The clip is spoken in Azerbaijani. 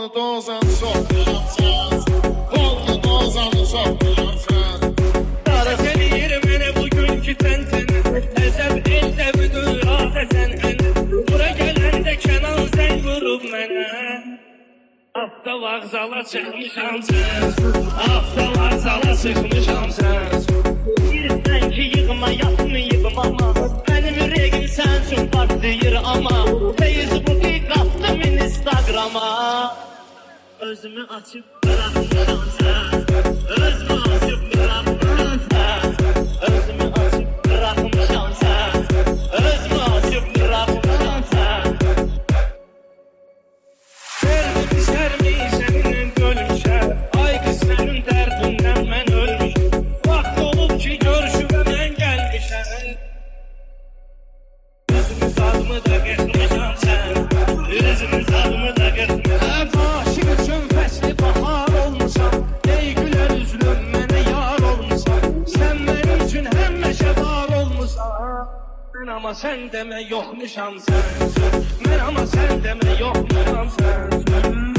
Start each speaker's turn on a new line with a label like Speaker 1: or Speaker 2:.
Speaker 1: Polnu dozan sən Polnu dozanı soxmaram sən
Speaker 2: Dara seni yerim ene bugünkü tentene Ezeb elde büdür adeten ene Bura gelende kenan sen. Vurup mene Hafta vağzala çıkmışam sen. Hafta vağzala Özümü açıp bırakmışam sen. Özümü açıp bırakmışam sen. Özümü açıp bırakmışam sen. Özümü açıp bırakmışam sen. Vermedi sermi seninle gölüşe Ay kız senin derdinden ben ölmüşüm. Vaxt olub ki görüşüme ben gelmişem Özümü zadımı da qırmışam olmuşam Mən ama sən demə yoxmuşam sən Mən ama sən demə yoxmuşam sən Mən ama sən demə yoxmuşam sən Mən